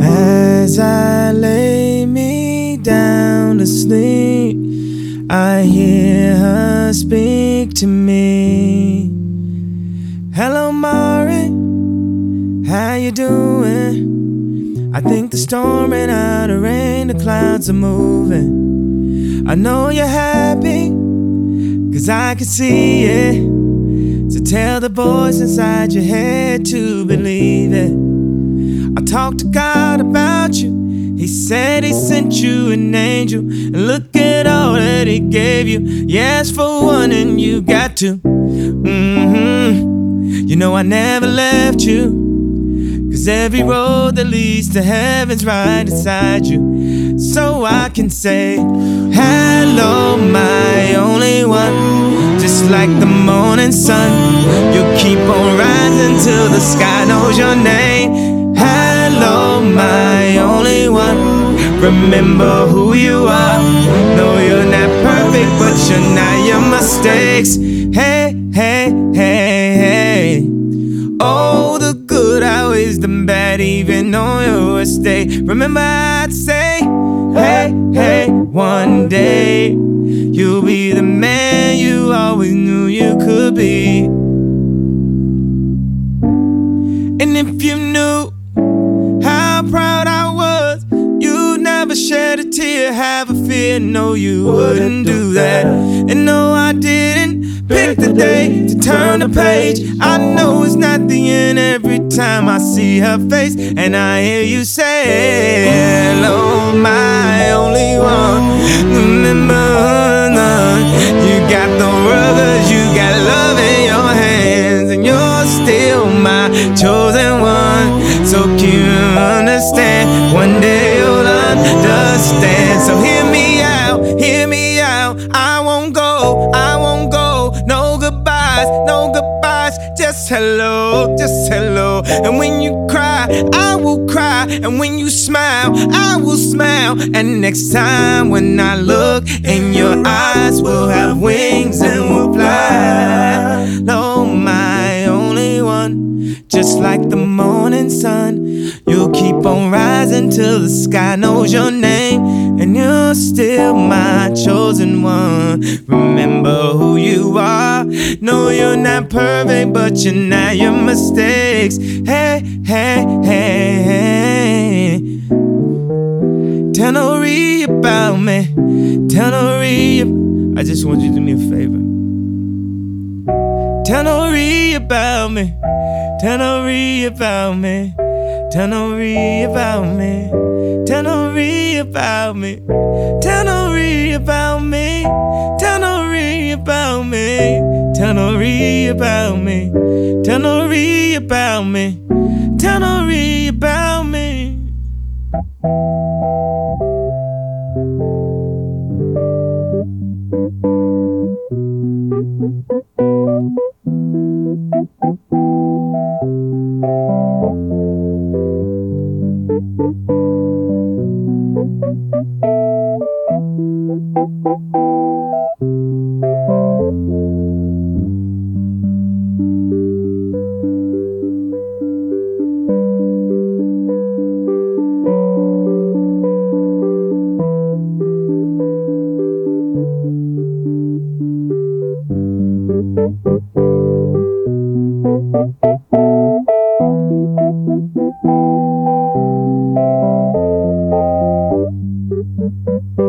As I lay me down to sleep, I hear her speak to me. Hello, Mari, how you doing? I think the storm ran out of rain, the clouds are moving. I know you're happy, cause I can see it. So tell the voice inside your head to believe it. I talked to God about you. He said he sent you an angel. And look at all that he gave you. You asked for one and you got two. Mm-hmm. You know I never left you. Cause every road that leads to heaven's right inside you. So I can say, Hello, my only one. Just like the morning sun, you keep on rising till the sky knows your name. My only one. Remember who you are. No, you're not perfect, but you're not your mistakes. Hey, hey, hey, hey. Oh, the good outweighs the bad, even on your estate. Remember, I'd say, hey, hey, one day you'll be the man you always knew you could be. And if you knew how proud I was, you'd never shed a tear, have a fear. No, you wouldn't do that. And no, I didn't pick the day to turn the page. I know it's not the end every time I see her face, and I hear you say, Hello, my only one. Remember, Just hello, just hello. And when you cry, I will cry. And when you smile, I will smile. And next time when I look in your eyes, we'll have wings and we'll fly. Just like the morning sun, you'll keep on rising till the sky knows your name, and you're still my chosen one. Remember who you are. No, you're not perfect, but you're not your mistakes. Hey, hey, hey, hey. Tell Nori about me. Tell Nori. I just want you to do me a favor. Tell Nori about me. Tell Nori about me. Tell Nori about me. Tell Nori about me. Tell Nori about me. Tell Nori about me. Tell Nori about me. Tell Nori about me. Tell Nori about me. Thank you.